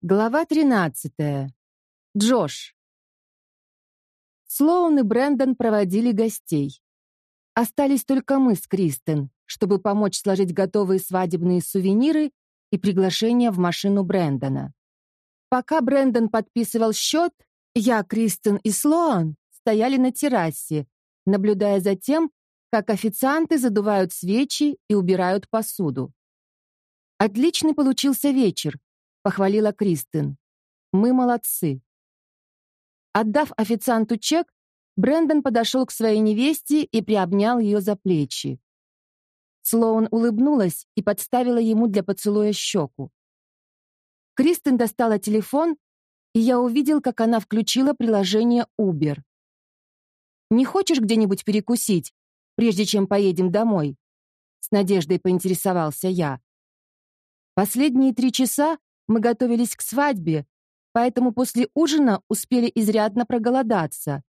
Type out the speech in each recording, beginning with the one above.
Глава 13. Джош. Слоун и Брэндон проводили гостей. Остались только мы с Кристен, чтобы помочь сложить готовые свадебные сувениры и приглашения в машину Брэндона. Пока Брэндон подписывал счет, я, Кристен и Слоан стояли на террасе, наблюдая за тем, как официанты задувают свечи и убирают посуду. Отличный получился вечер, похвалила Кристин. Мы молодцы. Отдав официанту чек, Брэндон подошел к своей невесте и приобнял ее за плечи. Слоун улыбнулась и подставила ему для поцелуя щеку. Кристин достала телефон, и я увидел, как она включила приложение Uber. «Не хочешь где-нибудь перекусить, прежде чем поедем домой?» С надеждой поинтересовался я. Последние три часа мы готовились к свадьбе, поэтому после ужина успели изрядно проголодаться.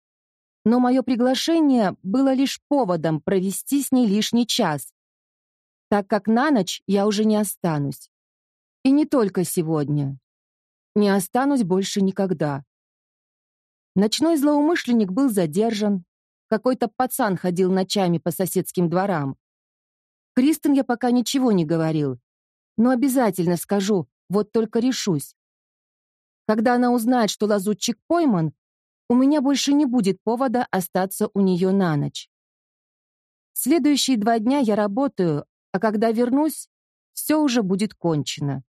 Но мое приглашение было лишь поводом провести с ней лишний час, так как на ночь я уже не останусь. И не только сегодня. Не останусь больше никогда. Ночной злоумышленник был задержан. Какой-то пацан ходил ночами по соседским дворам. Кристен я пока ничего не говорил, но обязательно скажу, вот только решусь. Когда она узнает, что лазутчик пойман, у меня больше не будет повода остаться у нее на ночь. Следующие два дня я работаю, а когда вернусь, все уже будет кончено.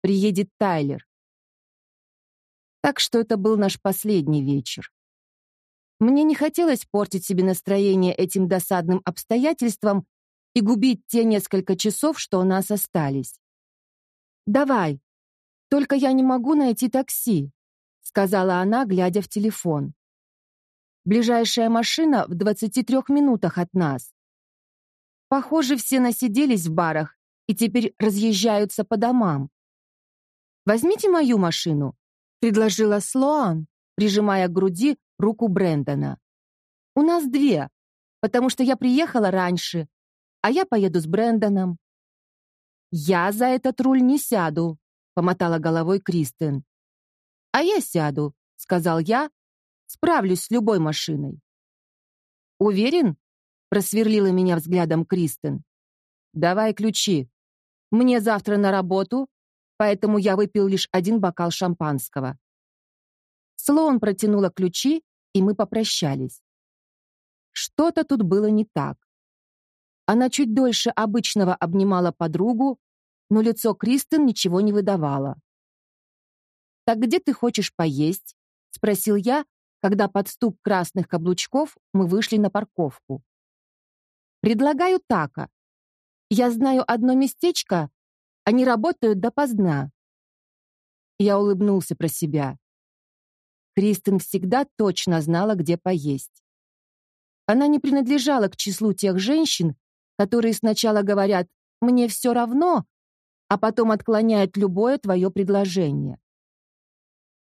Приедет Тайлер. Так что это был наш последний вечер. Мне не хотелось портить себе настроение этим досадным обстоятельством и губить те несколько часов, что у нас остались. «Давай. Только я не могу найти такси», — сказала она, глядя в телефон. «Ближайшая машина в 23 минутах от нас». Похоже, все насиделись в барах и теперь разъезжаются по домам. «Возьмите мою машину», — предложила Слоан, прижимая к груди руку Брэндона. «У нас две, потому что я приехала раньше, а я поеду с Брэндоном. «Я за этот руль не сяду», — помотала головой Кристен. «А я сяду», — сказал я. «Справлюсь с любой машиной». «Уверен?» — просверлила меня взглядом Кристен. «Давай ключи. Мне завтра на работу, поэтому я выпил лишь один бокал шампанского». Слоун протянула ключи, и мы попрощались. Что-то тут было не так. Она чуть дольше обычного обнимала подругу, но лицо Кристен ничего не выдавало. «Так где ты хочешь поесть?» — спросил я, когда под стук красных каблучков мы вышли на парковку. «Предлагаю тако. Я знаю одно местечко, они работают допоздна». Я улыбнулся про себя. Кристен всегда точно знала, где поесть. Она не принадлежала к числу тех женщин, которые сначала говорят «мне все равно», а потом отклоняет любое твое предложение.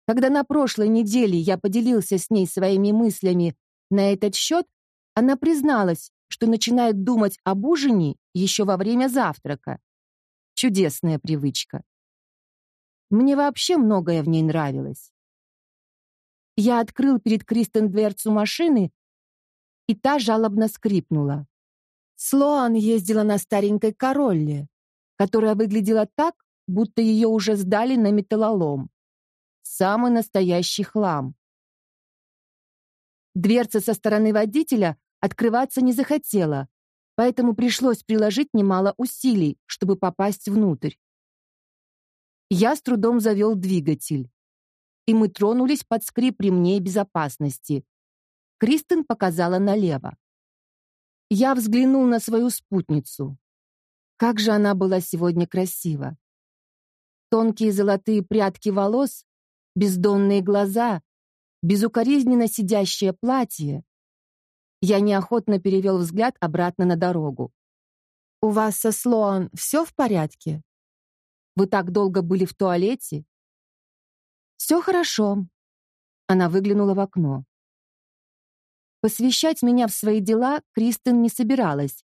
Когда на прошлой неделе я поделился с ней своими мыслями на этот счет, она призналась, что начинает думать об ужине еще во время завтрака. Чудесная привычка. Мне вообще многое в ней нравилось. Я открыл перед Кристен дверцу машины, и та жалобно скрипнула. Слоан ездила на старенькой Королле, которая выглядела так, будто ее уже сдали на металлолом. Самый настоящий хлам. Дверца со стороны водителя открываться не захотела, поэтому пришлось приложить немало усилий, чтобы попасть внутрь. Я с трудом завел двигатель, и мы тронулись под скрип ремней безопасности. Кристен показала налево. Я взглянул на свою спутницу. Как же она была сегодня красива. Тонкие золотые прядки волос, бездонные глаза, безукоризненно сидящее платье. Я неохотно перевел взгляд обратно на дорогу. «У вас со Слоан все в порядке? Вы так долго были в туалете?» «Все хорошо». Она выглянула в окно. Посвящать меня в свои дела Кристен не собиралась,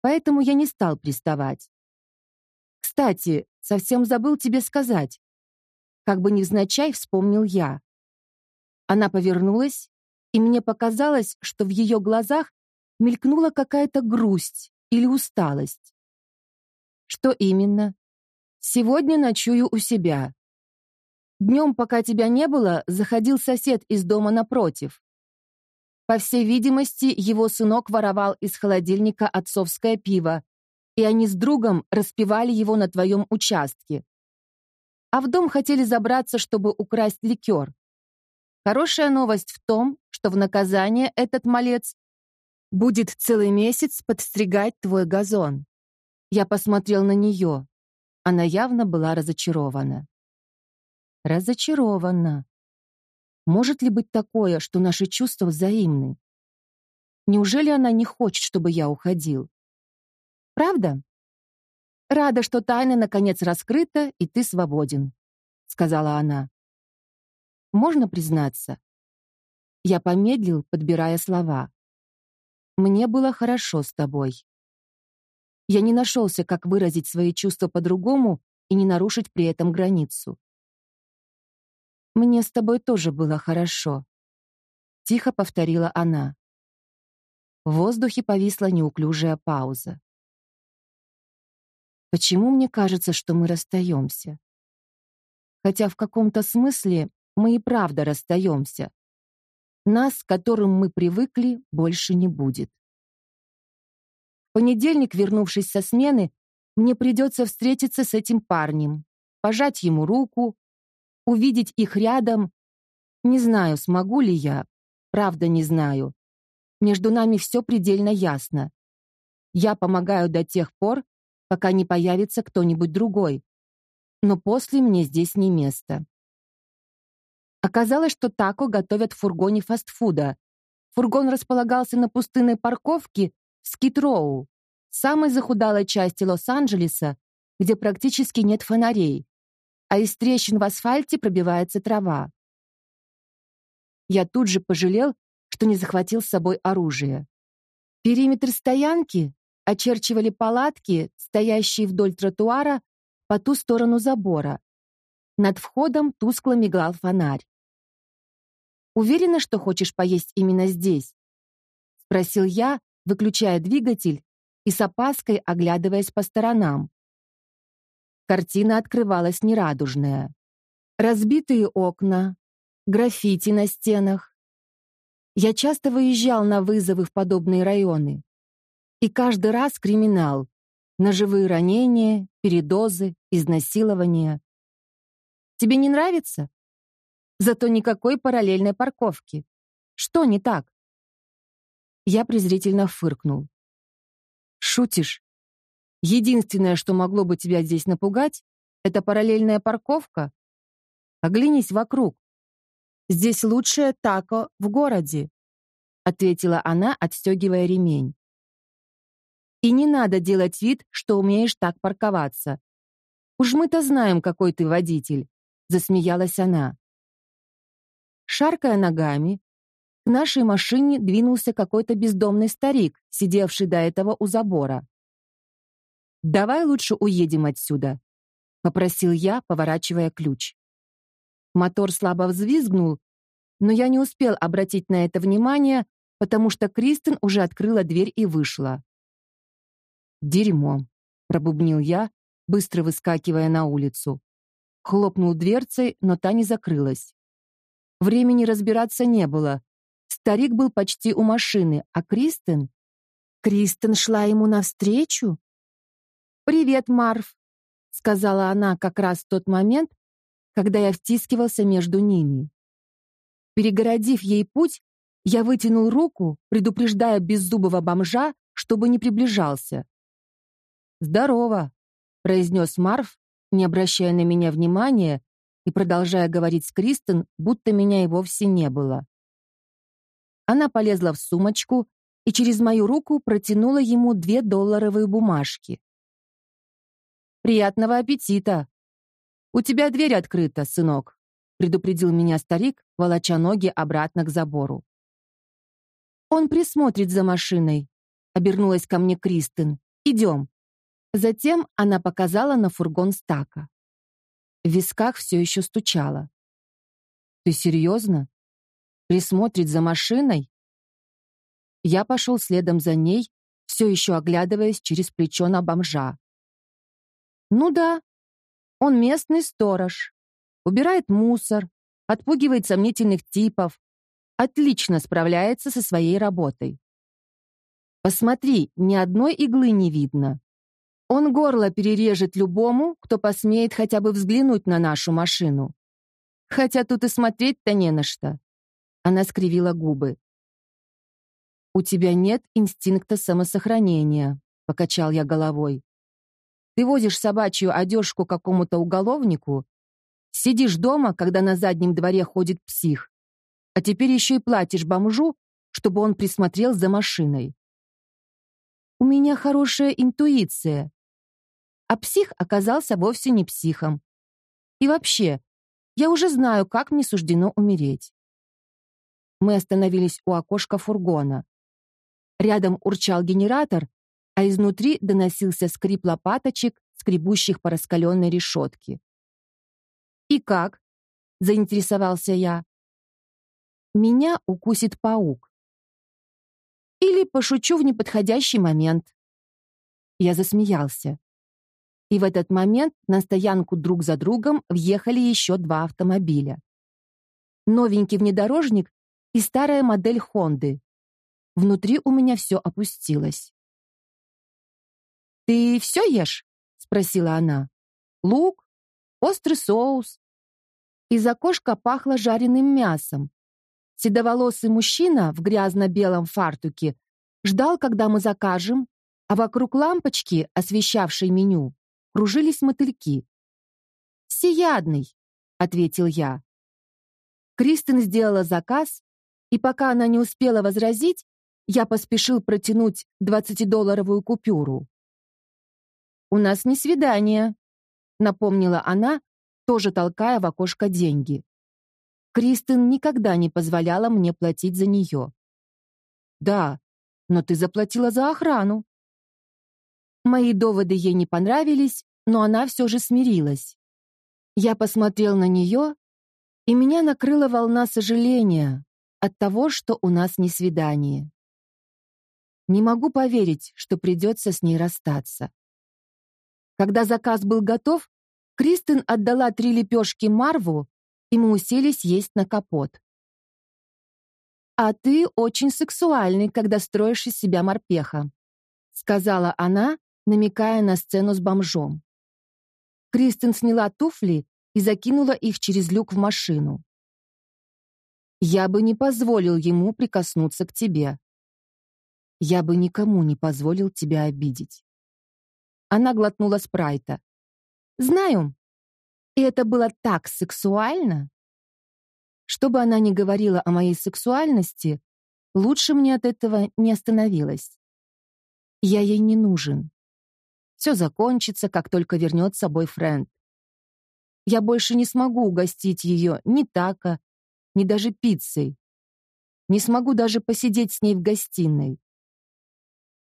поэтому я не стал приставать. Кстати, совсем забыл тебе сказать. как бы невзначай вспомнил я. Она повернулась, и мне показалось, что в ее глазах мелькнула какая-то грусть или усталость. Что именно? Сегодня ночую у себя. Днем, пока тебя не было, заходил сосед из дома напротив. По всей видимости, его сынок воровал из холодильника отцовское пиво, и они с другом распивали его на твоем участке. А в дом хотели забраться, чтобы украсть ликер. Хорошая новость в том, что в наказание этот малец будет целый месяц подстригать твой газон. Я посмотрел на нее. Она явно была разочарована. Разочарована. Может ли быть такое, что наши чувства взаимны? Неужели она не хочет, чтобы я уходил? Правда? Рада, что тайна наконец раскрыта, и ты свободен, сказала она. Можно признаться? Я помедлил, подбирая слова. Мне было хорошо с тобой. Я не нашелся, как выразить свои чувства по-другому и не нарушить при этом границу. Мне с тобой тоже было хорошо, тихо повторила она. В воздухе повисла неуклюжая пауза. Почему мне кажется, что мы расстаемся? Хотя в каком-то смысле мы и правда расстаемся. Нас, к которым мы привыкли, больше не будет. В понедельник, вернувшись со смены, мне придется встретиться с этим парнем, пожать ему руку, увидеть их рядом. Не знаю, смогу ли я, правда не знаю. Между нами все предельно ясно. Я помогаю до тех пор, пока не появится кто-нибудь другой. Но после мне здесь не место. Оказалось, что тако готовят в фургоне фастфуда. Фургон располагался на пустынной парковке в Скид-Роу, самой захудалой части Лос-Анджелеса, где практически нет фонарей, а из трещин в асфальте пробивается трава. Я тут же пожалел, что не захватил с собой оружие. Периметр стоянки очерчивали палатки, стоящие вдоль тротуара по ту сторону забора. Над входом тускло мигал фонарь. Уверена, что хочешь поесть именно здесь? Спросил я, выключая двигатель и с опаской оглядываясь по сторонам. Картина открывалась нерадужная. Разбитые окна, граффити на стенах. Я часто выезжал на вызовы в подобные районы. И каждый раз криминал. Ножевые ранения, передозы, изнасилования. Тебе не нравится? Зато никакой параллельной парковки. Что не так? Я презрительно фыркнул. Шутишь? Единственное, что могло бы тебя здесь напугать, это параллельная парковка? Оглянись вокруг. Здесь лучшее тако в городе, ответила она, отстегивая ремень. И не надо делать вид, что умеешь так парковаться. Уж мы-то знаем, какой ты водитель, засмеялась она. Шаркая ногами, к нашей машине двинулся какой-то бездомный старик, сидевший до этого у забора. «Давай лучше уедем отсюда», — попросил я, поворачивая ключ. Мотор слабо взвизгнул, но я не успел обратить на это внимание, потому что Кристен уже открыла дверь и вышла. «Дерьмо», — пробубнил я, быстро выскакивая на улицу. Хлопнул дверцей, но та не закрылась. Времени разбираться не было. Старик был почти у машины, а Кристен... Кристен шла ему навстречу? «Привет, Марв», — сказала она как раз в тот момент, когда я втискивался между ними. Перегородив ей путь, я вытянул руку, предупреждая беззубого бомжа, чтобы не приближался. «Здорово», — произнес Марв, не обращая на меня внимания и продолжая говорить с Кристен, будто меня и вовсе не было. Она полезла в сумочку и через мою руку протянула ему две долларовые бумажки. «Приятного аппетита!» «У тебя дверь открыта, сынок», — предупредил меня старик, волоча ноги обратно к забору. «Он присмотрит за машиной», — обернулась ко мне Кристен. «Идем». Затем она показала на фургон Стака. В висках все еще стучало. «Ты серьезно? Присмотрит за машиной?» Я пошел следом за ней, все еще оглядываясь через плечо на бомжа. «Ну да, он местный сторож. Убирает мусор, отпугивает сомнительных типов, отлично справляется со своей работой. Посмотри, ни одной иглы не видно. Он горло перережет любому, кто посмеет хотя бы взглянуть на нашу машину. Хотя тут и смотреть-то не на что. Она скривила губы. «У тебя нет инстинкта самосохранения», — покачал я головой. «Ты возишь собачью одежку какому-то уголовнику, сидишь дома, когда на заднем дворе ходит псих, а теперь еще и платишь бомжу, чтобы он присмотрел за машиной. У меня хорошая интуиция, а псих оказался вовсе не психом. И вообще, я уже знаю, как мне суждено умереть. Мы остановились у окошка фургона. Рядом урчал генератор, а изнутри доносился скрип лопаточек, скребущих по раскаленной решетке. «И как?» — заинтересовался я. «Меня укусит паук. Или пошучу в неподходящий момент». Я засмеялся. И в этот момент на стоянку друг за другом въехали еще два автомобиля. Новенький внедорожник и старая модель Хонды. Внутри у меня все опустилось. «Ты все ешь?» — спросила она. «Лук? Острый соус?» Из окошка пахло жареным мясом. Седоволосый мужчина в грязно-белом фартуке ждал, когда мы закажем, а вокруг лампочки, освещавшей меню, кружились мотыльки. «Всеядный», — ответил я. Кристин сделала заказ, и пока она не успела возразить, я поспешил протянуть двадцатидолларовую купюру. «У нас не свидание», — напомнила она, тоже толкая в окошко деньги. Кристин никогда не позволяла мне платить за нее. «Да, но ты заплатила за охрану», Мои доводы ей не понравились, но она все же смирилась. Я посмотрел на нее, и меня накрыла волна сожаления от того, что у нас не свидание. Не могу поверить, что придется с ней расстаться. Когда заказ был готов, Кристин отдала три лепешки Марву, и мы уселись есть на капот. «А ты очень сексуальный, когда строишь из себя морпеха», сказала она, намекая на сцену с бомжом. Кристин сняла туфли и закинула их через люк в машину. «Я бы не позволил ему прикоснуться к тебе. Я бы никому не позволил тебя обидеть». Она глотнула спрайта. «Знаю. И это было так сексуально». Что бы она ни говорила о моей сексуальности, лучше мне от этого не остановилась. Я ей не нужен. Все закончится, как только вернется бойфренд. Я больше не смогу угостить ее ни тако, ни даже пиццей. Не смогу даже посидеть с ней в гостиной.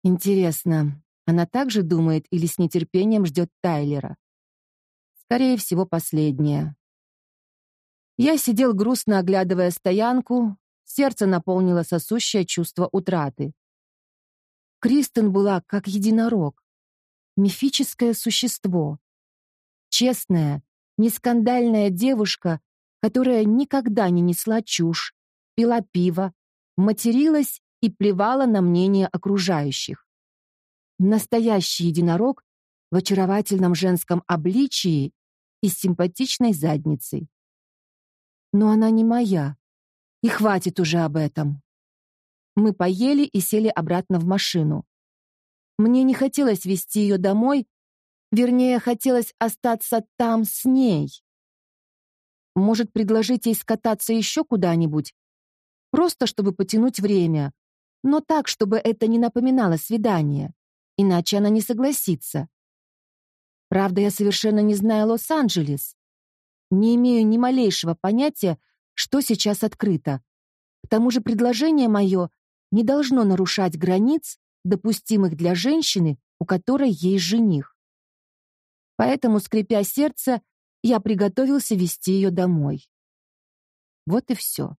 Интересно, она также думает или с нетерпением ждет Тайлера? Скорее всего, последнее. Я сидел грустно, оглядывая стоянку, сердце наполнило сосущее чувство утраты. Кристен была как единорог мифическое существо. Честная, нескандальная девушка, которая никогда не несла чушь, пила пиво, материлась и плевала на мнение окружающих. Настоящий единорог в очаровательном женском обличии и с симпатичной задницей. Но она не моя, и хватит уже об этом. Мы поели и сели обратно в машину. Мне не хотелось вести ее домой, вернее, хотелось остаться там с ней. Может, предложить ей скататься еще куда-нибудь? Просто, чтобы потянуть время. Но так, чтобы это не напоминало свидание. Иначе она не согласится. Правда, я совершенно не знаю Лос-Анджелес. Не имею ни малейшего понятия, что сейчас открыто. К тому же предложение мое не должно нарушать границ, допустимых для женщины, у которой есть жених. Поэтому, скрипя сердце, я приготовился вести ее домой. Вот и все.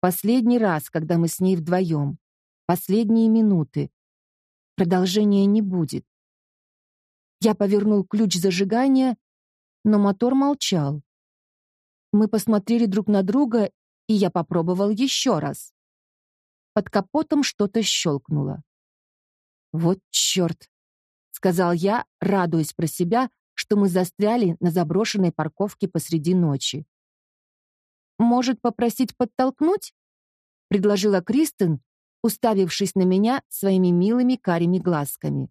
Последний раз, когда мы с ней вдвоем. Последние минуты. Продолжения не будет. Я повернул ключ зажигания, но мотор молчал. Мы посмотрели друг на друга, и я попробовал еще раз. Под капотом что-то щелкнуло. «Вот черт!» — сказал я, радуясь про себя, что мы застряли на заброшенной парковке посреди ночи. «Может, попросить подтолкнуть?» — предложила Кристен, уставившись на меня своими милыми карими глазками.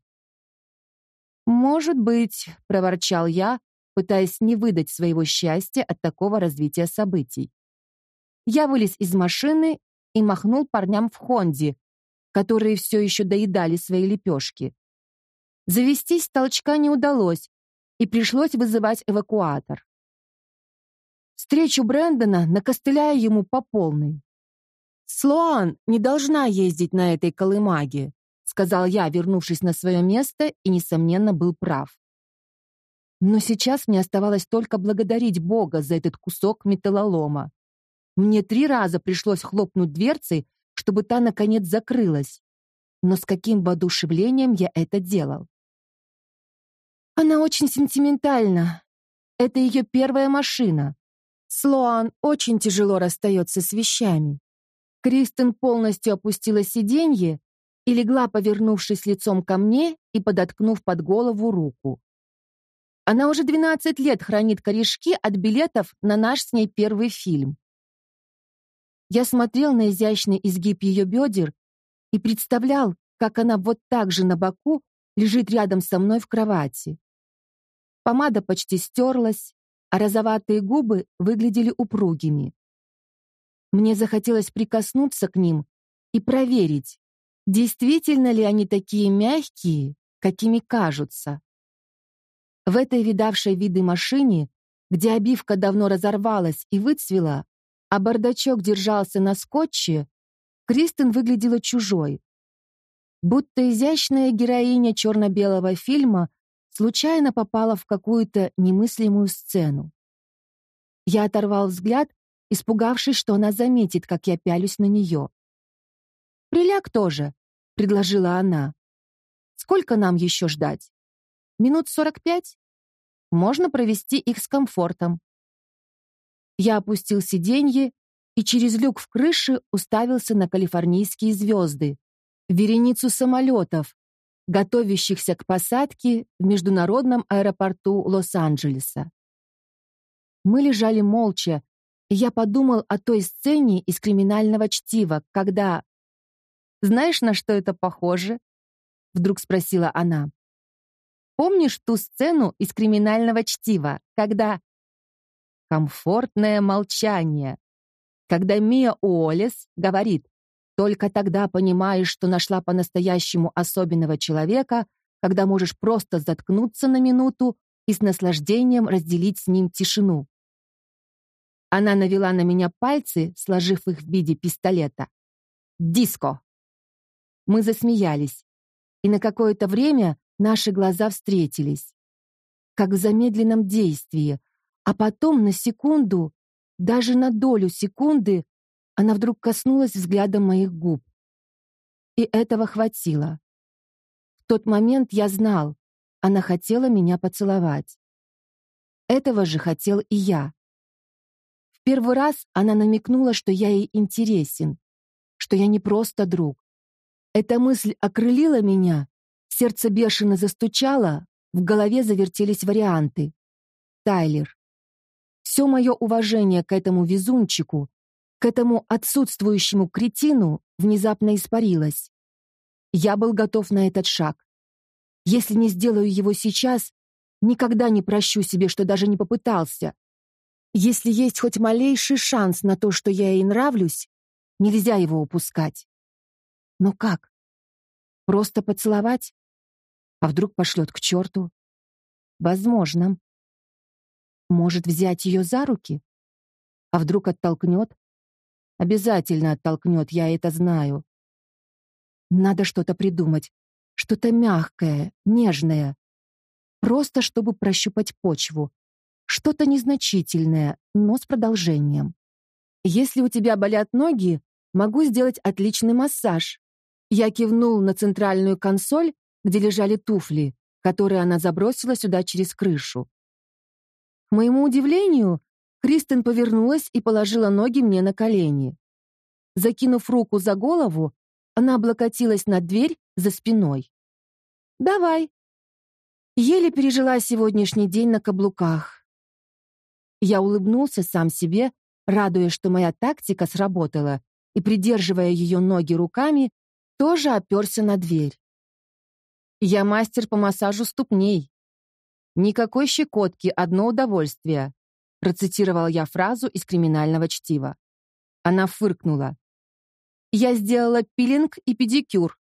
«Может быть», — проворчал я, пытаясь не выдать своего счастья от такого развития событий. Я вылез из машины и махнул парням в Хонде, которые все еще доедали свои лепешки. Завестись толчка не удалось, и пришлось вызывать эвакуатор. Встречу Брэндона накостыляя ему по полной. «Слоан не должна ездить на этой колымаге», сказал я, вернувшись на свое место, и, несомненно, был прав. Но сейчас мне оставалось только благодарить Бога за этот кусок металлолома. Мне три раза пришлось хлопнуть дверцей, чтобы та, наконец, закрылась. Но с каким воодушевлением я это делал. Она очень сентиментальна. Это ее первая машина. Слоан очень тяжело расстается с вещами. Кристен полностью опустила сиденье и легла, повернувшись лицом ко мне и подоткнув под голову руку. Она уже 12 лет хранит корешки от билетов на наш с ней первый фильм. Я смотрел на изящный изгиб ее бедер и представлял, как она вот так же на боку лежит рядом со мной в кровати. Помада почти стерлась, а розоватые губы выглядели упругими. Мне захотелось прикоснуться к ним и проверить, Действительно ли они такие мягкие, какими кажутся? В этой видавшей виды машине, где обивка давно разорвалась и выцвела, а бардачок держался на скотче, Кристен выглядела чужой. Будто изящная героиня черно-белого фильма случайно попала в какую-то немыслимую сцену. Я оторвал взгляд, испугавшись, что она заметит, как я пялюсь на нее. «Приляг тоже», — предложила она. «Сколько нам еще ждать? Минут сорок пять? Можно провести их с комфортом». Я опустил сиденье и через люк в крыше уставился на калифорнийские звезды, вереницу самолетов, готовящихся к посадке в международном аэропорту Лос-Анджелеса. Мы лежали молча, я подумал о той сцене из криминального чтива, когда знаешь, на что это похоже?» Вдруг спросила она. «Помнишь ту сцену из криминального чтива, когда...» Комфортное молчание. Когда Мия Уоллес говорит, «Только тогда понимаешь, что нашла по-настоящему особенного человека, когда можешь просто заткнуться на минуту и с наслаждением разделить с ним тишину». Она навела на меня пальцы, сложив их в виде пистолета. «Диско!» Мы засмеялись, и на какое-то время наши глаза встретились, как в замедленном действии, а потом на секунду, даже на долю секунды, она вдруг коснулась взглядом моих губ. И этого хватило. В тот момент я знал, она хотела меня поцеловать. Этого же хотел и я. Первый раз она намекнула, что я ей интересен, что я не просто друг, эта мысль окрылила меня, сердце бешено застучало, в голове завертелись варианты. Тайлер. Все мое уважение к этому везунчику, к этому отсутствующему кретину внезапно испарилось. Я был готов на этот шаг. Если не сделаю его сейчас, никогда не прощу себе, что даже не попытался. Если есть хоть малейший шанс на то, что я ей нравлюсь, нельзя его упускать. Но как? Просто поцеловать? А вдруг пошлет к черту? Возможно. Может, взять ее за руки? А вдруг оттолкнет? Обязательно оттолкнет, я это знаю. Надо что-то придумать. Что-то мягкое, нежное. Просто чтобы прощупать почву. Что-то незначительное, но с продолжением. Если у тебя болят ноги, могу сделать отличный массаж. Я кивнул на центральную консоль, где лежали туфли, которые она забросила сюда через крышу. К моему удивлению, Кристен повернулась и положила ноги мне на колени. Закинув руку за голову, она облокотилась на дверь за спиной. «Давай». Еле пережила сегодняшний день на каблуках. Я улыбнулся сам себе, радуясь, что моя тактика сработала, и, придерживая ее ноги руками, тоже оперся на дверь. Я мастер по массажу ступней. Никакой щекотки, одно удовольствие, процитировал я фразу из криминального чтива. Она фыркнула. Я сделала пилинг и педикюр.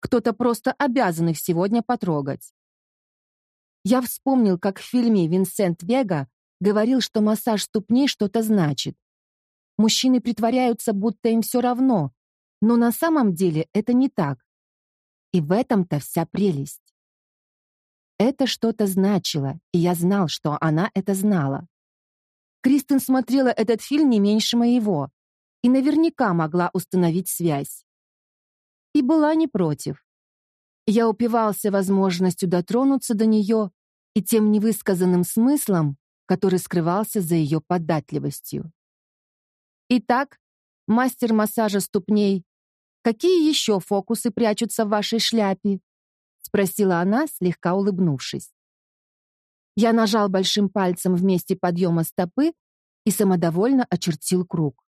Кто-то просто обязан их сегодня потрогать. Я вспомнил, как в фильме Винсент Вега говорил, что массаж ступней что-то значит. Мужчины притворяются, будто им все равно, но на самом деле это не так. И в этом-то вся прелесть. Это что-то значило, и я знал, что она это знала. Кристен смотрела этот фильм не меньше моего и наверняка могла установить связь. И была не против. Я упивался возможностью дотронуться до нее и тем невысказанным смыслом, который скрывался за ее податливостью. Итак, мастер массажа ступней, какие еще фокусы прячутся в вашей шляпе? спросила она, слегка улыбнувшись. Я нажал большим пальцем в месте подъема стопы и самодовольно очертил круг.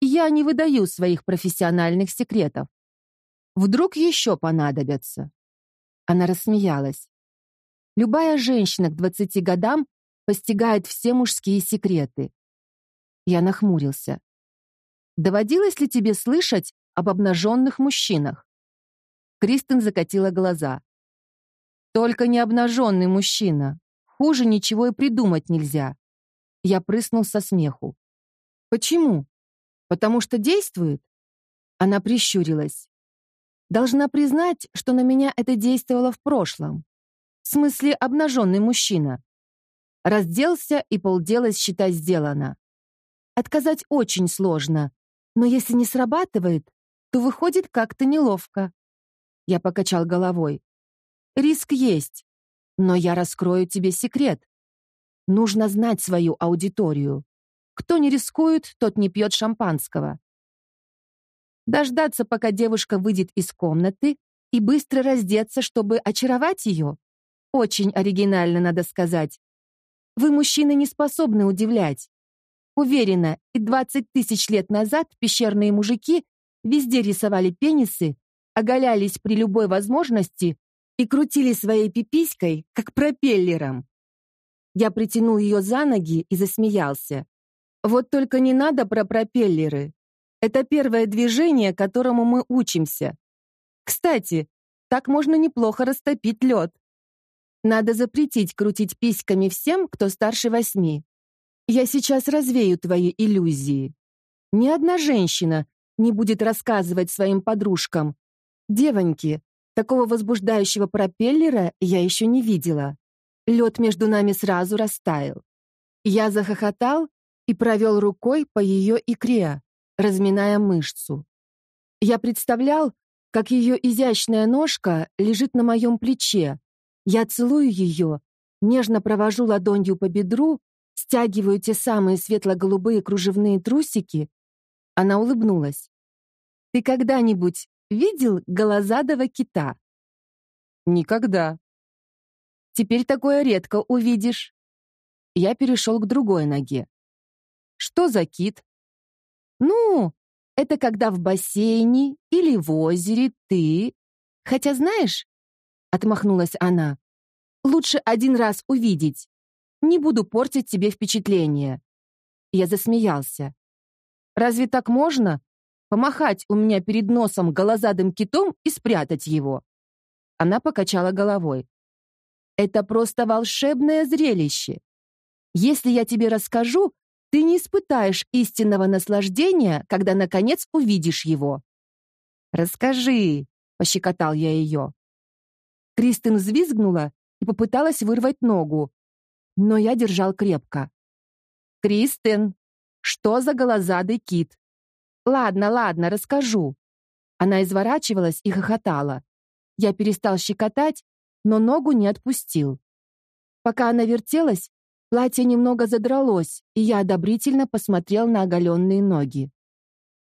Я не выдаю своих профессиональных секретов. Вдруг еще понадобятся. Она рассмеялась. Любая женщина к двадцати годам постигает все мужские секреты. Я нахмурился. Доводилось ли тебе слышать об обнаженных мужчинах? Кристен закатила глаза. Только не обнаженный мужчина. Хуже ничего и придумать нельзя. Я прыснул со смеху. Почему? Потому что действует? Она прищурилась. Должна признать, что на меня это действовало в прошлом. В смысле, обнаженный мужчина. Разделся, и полдела, считай, сделано. Отказать очень сложно, но если не срабатывает, то выходит как-то неловко. Я покачал головой. Риск есть, но я раскрою тебе секрет. Нужно знать свою аудиторию. Кто не рискует, тот не пьет шампанского. Дождаться, пока девушка выйдет из комнаты, и быстро раздеться, чтобы очаровать ее? Очень оригинально, надо сказать. Вы, мужчины, не способны удивлять. Уверена, и 20 тысяч лет назад пещерные мужики везде рисовали пенисы, оголялись при любой возможности и крутили своей пиписькой, как пропеллером. Я притянул ее за ноги и засмеялся. Вот только не надо про пропеллеры. Это первое движение, которому мы учимся. Кстати, так можно неплохо растопить лед. Надо запретить крутить письками всем, кто старше восьми. Я сейчас развею твои иллюзии. Ни одна женщина не будет рассказывать своим подружкам. Девоньки, такого возбуждающего пропеллера я еще не видела. Лед между нами сразу растаял. Я захохотал и провел рукой по ее икре, разминая мышцу. Я представлял, как ее изящная ножка лежит на моем плече, я целую ее, нежно провожу ладонью по бедру, стягиваю те самые светло-голубые кружевные трусики. Она улыбнулась. «Ты когда-нибудь видел голозадого кита?» «Никогда». «Теперь такое редко увидишь». Я перешел к другой ноге. «Что за кит?» «Ну, это когда в бассейне или в озере ты... Хотя, знаешь, — отмахнулась она. «Лучше один раз увидеть. Не буду портить тебе впечатление». Я засмеялся. «Разве так можно? Помахать у меня перед носом голозадым китом и спрятать его?» Она покачала головой. «Это просто волшебное зрелище. Если я тебе расскажу, ты не испытаешь истинного наслаждения, когда, наконец, увидишь его». «Расскажи», — пощекотал я ее. Кристин взвизгнула и попыталась вырвать ногу. но я держал крепко. «Кристен, что за голозадый кит?» «Ладно, ладно, расскажу». Она изворачивалась и хохотала. Я перестал щекотать, но ногу не отпустил. Пока она вертелась, платье немного задралось, и я одобрительно посмотрел на оголенные ноги.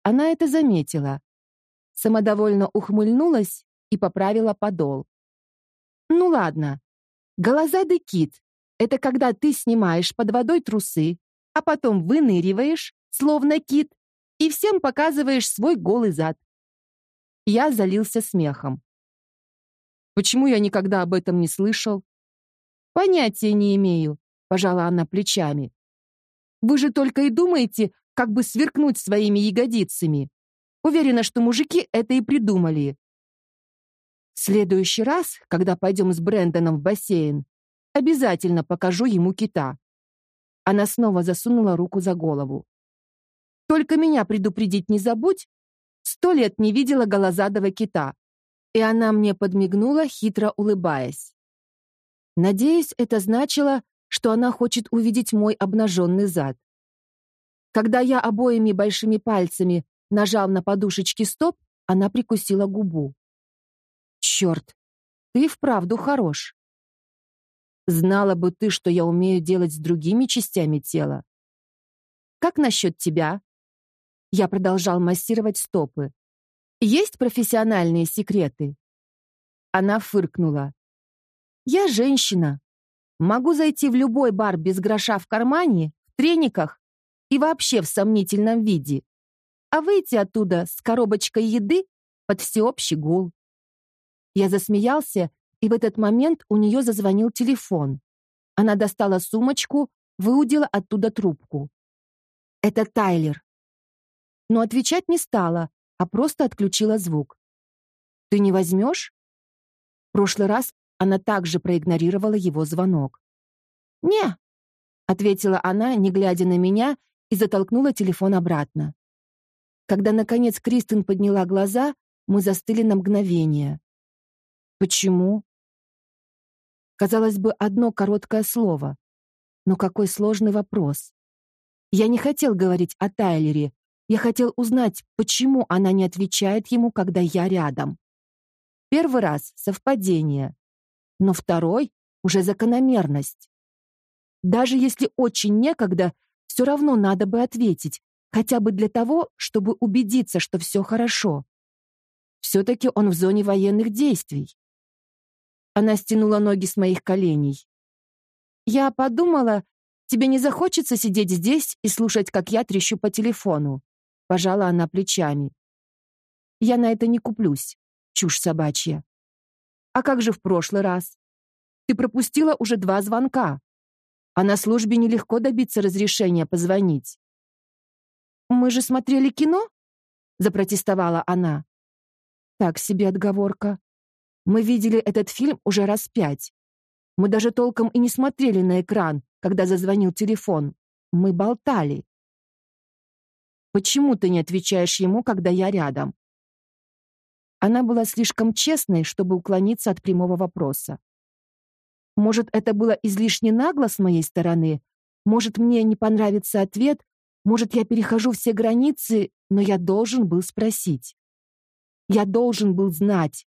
Она это заметила. Самодовольно ухмыльнулась и поправила подол. «Ну ладно. Голозадый кит — это когда ты снимаешь под водой трусы, а потом выныриваешь, словно кит, и всем показываешь свой голый зад». Я залился смехом. Почему я никогда об этом не слышал? Понятия не имею, пожала она плечами. Вы же только и думаете, как бы сверкнуть своими ягодицами. Уверена, что мужики это и придумали. Следующий раз, когда пойдем с Брэндоном в бассейн, обязательно покажу ему кита. Она снова засунула руку за голову. Только меня предупредить не забудь. Сто лет не видела голозадого кита. И она мне подмигнула, хитро улыбаясь. Надеюсь, это значило, что она хочет увидеть мой обнаженный зад. Когда я обоими большими пальцами нажал на подушечки стоп, она прикусила губу. «Черт, ты вправду хорош. Знала бы ты, что я умею делать с другими частями тела. Как насчет тебя?» Я продолжал массировать стопы. Есть профессиональные секреты?» Она фыркнула. «Я женщина. Могу зайти в любой бар без гроша в кармане, в трениках и вообще в сомнительном виде, а выйти оттуда с коробочкой еды под всеобщий гул». Я засмеялся, и в этот момент у нее зазвонил телефон. Она достала сумочку, выудила оттуда трубку. «Это Тайлер». Но отвечать не стала, а просто отключила звук. «Ты не возьмешь?» В прошлый раз она также проигнорировала его звонок. «Не», — ответила она, не глядя на меня, и затолкнула телефон обратно. Когда, наконец, Кристин подняла глаза, мы застыли на мгновение. «Почему?» Казалось бы, одно короткое слово. Но какой сложный вопрос. Я не хотел говорить о Тайлере, я хотел узнать, почему она не отвечает ему, когда я рядом. Первый раз — совпадение. Но второй — уже закономерность. Даже если очень некогда, все равно надо бы ответить, хотя бы для того, чтобы убедиться, что все хорошо. Все-таки он в зоне военных действий. Она стянула ноги с моих коленей. Я подумала, тебе не захочется сидеть здесь и слушать, как я трещу по телефону. Пожала она плечами. Я на это не куплюсь. Чушь собачья. А как же в прошлый раз? Ты пропустила уже два звонка. А на службе нелегко добиться разрешения позвонить. Мы же смотрели кино? Запротестовала она. Так себе отговорка. Мы видели этот фильм уже раз пять. Мы даже толком и не смотрели на экран, когда зазвонил телефон. Мы болтали. Почему ты не отвечаешь ему, когда я рядом?» Она была слишком честной, чтобы уклониться от прямого вопроса. Может, это было излишне нагло с моей стороны? Может, мне не понравится ответ? Может, я перехожу все границы, но я должен был спросить. Я должен был знать,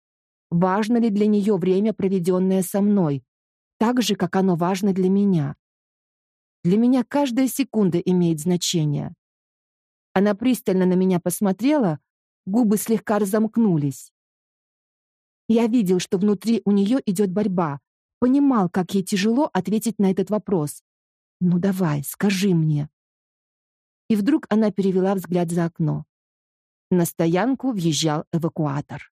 важно ли для нее время, проведенное со мной, так же, как оно важно для меня. Для меня каждая секунда имеет значение. Она пристально на меня посмотрела, губы слегка разомкнулись. Я видел, что внутри у нее идет борьба, понимал, как ей тяжело ответить на этот вопрос. «Ну давай, скажи мне». И вдруг она перевела взгляд за окно. На стоянку въезжал эвакуатор.